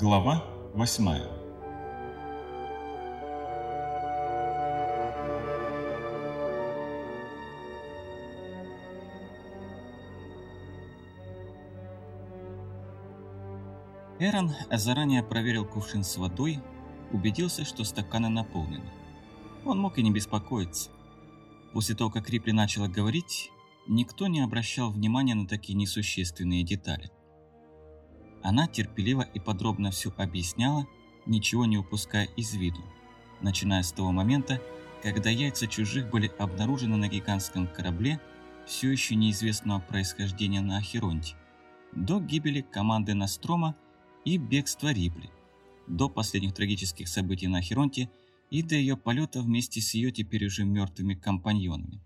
Глава восьмая Эрон заранее проверил кувшин с водой, убедился, что стаканы наполнены. Он мог и не беспокоиться. После того, как Рипли начала говорить, никто не обращал внимания на такие несущественные детали. Она терпеливо и подробно все объясняла, ничего не упуская из виду, начиная с того момента, когда яйца чужих были обнаружены на гигантском корабле, все еще неизвестного происхождения на Ахеронте, до гибели команды Настрома и бегства Рипли, до последних трагических событий на Ахеронте и до ее полета вместе с ее теперь уже мертвыми компаньонами.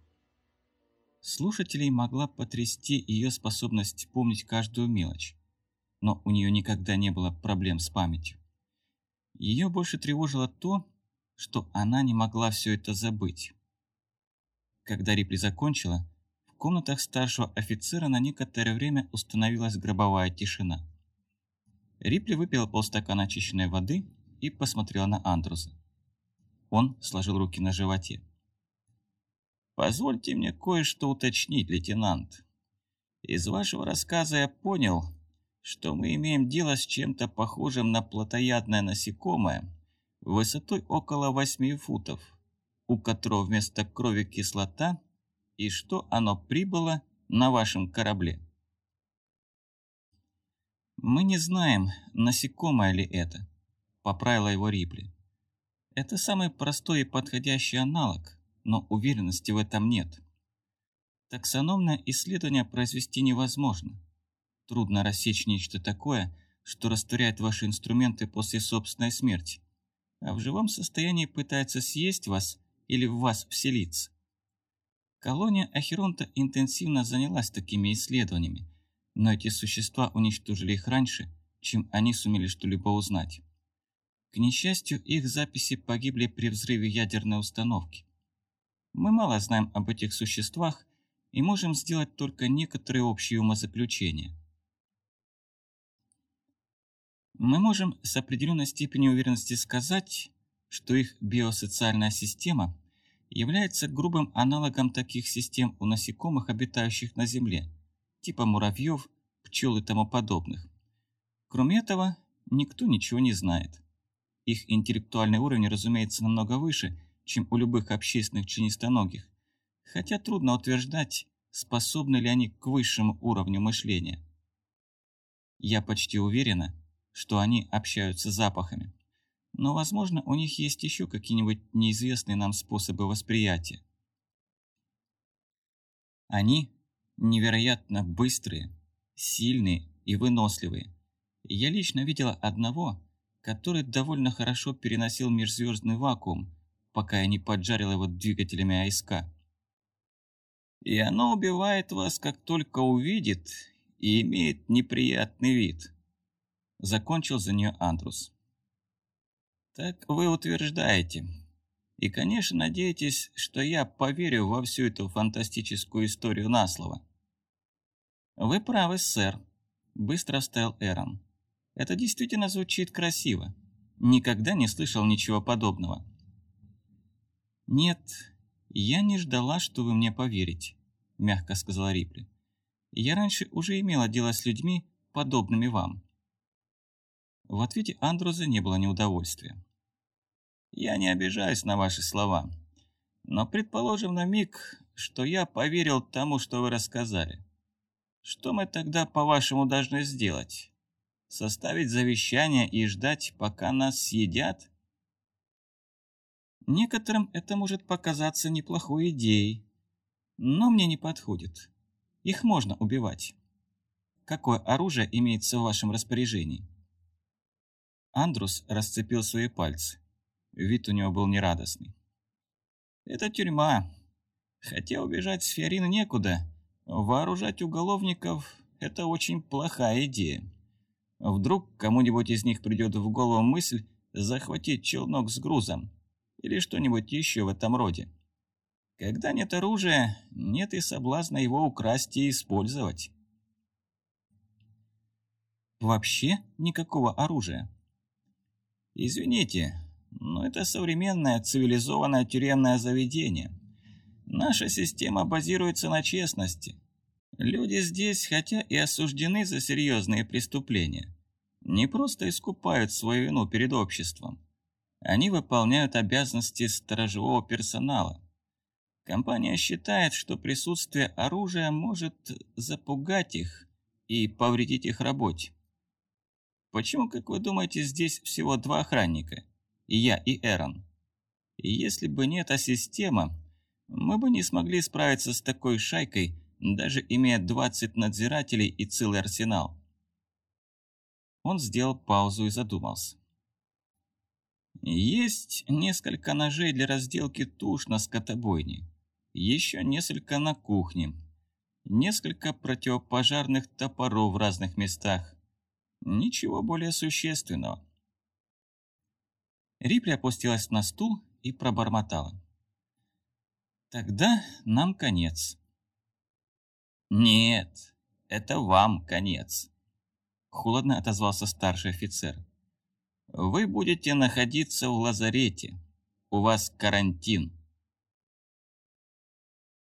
Слушателей могла потрясти ее способность помнить каждую мелочь, но у нее никогда не было проблем с памятью. Ее больше тревожило то, что она не могла все это забыть. Когда Рипли закончила, в комнатах старшего офицера на некоторое время установилась гробовая тишина. Рипли выпила полстакана очищенной воды и посмотрела на Андруса. Он сложил руки на животе. «Позвольте мне кое-что уточнить, лейтенант. Из вашего рассказа я понял, что мы имеем дело с чем-то похожим на плотоядное насекомое высотой около 8 футов, у которого вместо крови кислота, и что оно прибыло на вашем корабле. «Мы не знаем, насекомое ли это», — поправила его Рипли. «Это самый простой и подходящий аналог, но уверенности в этом нет. Таксономное исследование произвести невозможно. Трудно рассечь нечто такое, что растворяет ваши инструменты после собственной смерти, а в живом состоянии пытается съесть вас или в вас вселиться. Колония Ахеронта интенсивно занялась такими исследованиями, но эти существа уничтожили их раньше, чем они сумели что-либо узнать. К несчастью, их записи погибли при взрыве ядерной установки. Мы мало знаем об этих существах и можем сделать только некоторые общие умозаключения. Мы можем с определенной степенью уверенности сказать, что их биосоциальная система является грубым аналогом таких систем у насекомых, обитающих на Земле – типа муравьев, пчел и тому подобных. Кроме этого, никто ничего не знает. Их интеллектуальный уровень, разумеется, намного выше, чем у любых общественных членистоногих, хотя трудно утверждать, способны ли они к высшему уровню мышления. Я почти уверена, что они общаются запахами, но, возможно, у них есть еще какие-нибудь неизвестные нам способы восприятия. Они невероятно быстрые, сильные и выносливые. Я лично видела одного, который довольно хорошо переносил межзвездный вакуум, пока я не поджарил его двигателями АСК. И оно убивает вас, как только увидит, и имеет неприятный вид. Закончил за нее Андрус. Так вы утверждаете. И, конечно, надеетесь, что я поверю во всю эту фантастическую историю на слово. «Вы правы, сэр», — быстро вставил Эрон. «Это действительно звучит красиво. Никогда не слышал ничего подобного». «Нет, я не ждала, что вы мне поверите», — мягко сказала Рипли. «Я раньше уже имела дело с людьми, подобными вам». В ответе Андруза не было неудовольствия. «Я не обижаюсь на ваши слова, но предположим на миг, что я поверил тому, что вы рассказали. Что мы тогда, по-вашему, должны сделать? Составить завещание и ждать, пока нас съедят? Некоторым это может показаться неплохой идеей, но мне не подходит. Их можно убивать. Какое оружие имеется в вашем распоряжении? Андрус расцепил свои пальцы. Вид у него был нерадостный. «Это тюрьма. Хотя убежать с Фиорина некуда, Вооружать уголовников – это очень плохая идея. Вдруг кому-нибудь из них придет в голову мысль захватить челнок с грузом или что-нибудь еще в этом роде. Когда нет оружия, нет и соблазна его украсть и использовать. «Вообще никакого оружия?» Извините, но это современное цивилизованное тюремное заведение. Наша система базируется на честности. Люди здесь, хотя и осуждены за серьезные преступления, не просто искупают свою вину перед обществом. Они выполняют обязанности сторожевого персонала. Компания считает, что присутствие оружия может запугать их и повредить их работе. Почему, как вы думаете, здесь всего два охранника? И я, и Эрон. И если бы не эта система, мы бы не смогли справиться с такой шайкой, даже имея 20 надзирателей и целый арсенал. Он сделал паузу и задумался. Есть несколько ножей для разделки туш на скотобойне. Еще несколько на кухне. Несколько противопожарных топоров в разных местах. Ничего более существенного. Рипли опустилась на стул и пробормотала. «Тогда нам конец». «Нет, это вам конец», — холодно отозвался старший офицер. «Вы будете находиться в лазарете. У вас карантин».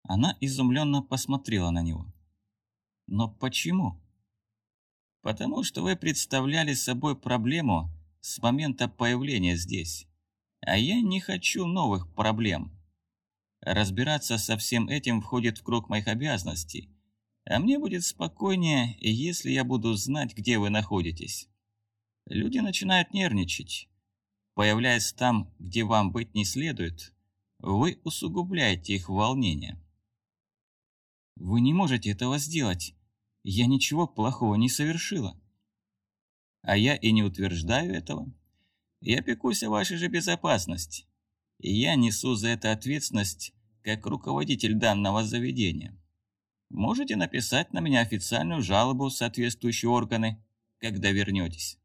Она изумленно посмотрела на него. «Но почему?» «Потому что вы представляли собой проблему, с момента появления здесь. А я не хочу новых проблем. Разбираться со всем этим входит в круг моих обязанностей. А мне будет спокойнее, если я буду знать, где вы находитесь. Люди начинают нервничать. Появляясь там, где вам быть не следует, вы усугубляете их волнение. Вы не можете этого сделать. Я ничего плохого не совершила. А я и не утверждаю этого. Я пекусь о вашей же безопасности. И я несу за это ответственность как руководитель данного заведения. Можете написать на меня официальную жалобу в соответствующие органы, когда вернетесь.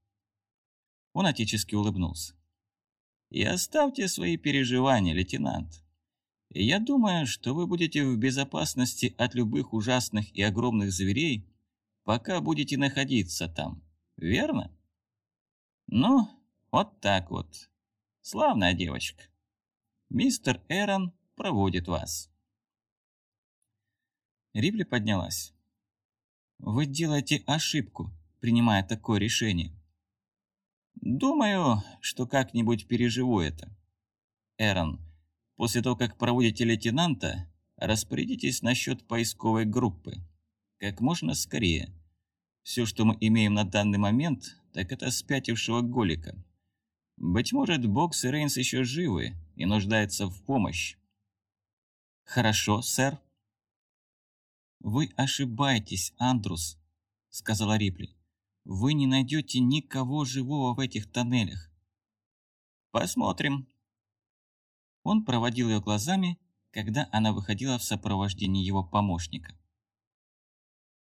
Он отечески улыбнулся. И оставьте свои переживания, лейтенант. Я думаю, что вы будете в безопасности от любых ужасных и огромных зверей, пока будете находиться там. Верно? Ну, вот так вот. Славная девочка. Мистер Эрон проводит вас. Рипли поднялась. Вы делаете ошибку, принимая такое решение. Думаю, что как-нибудь переживу это. Эрон, после того, как проводите лейтенанта, распорядитесь насчет поисковой группы. Как можно скорее. Все, что мы имеем на данный момент, так это спятившего Голика. Быть может, Бокс и Рейнс еще живы и нуждаются в помощи. Хорошо, сэр. Вы ошибаетесь, Андрус, сказала Рипли. Вы не найдете никого живого в этих тоннелях. Посмотрим. Он проводил ее глазами, когда она выходила в сопровождении его помощника.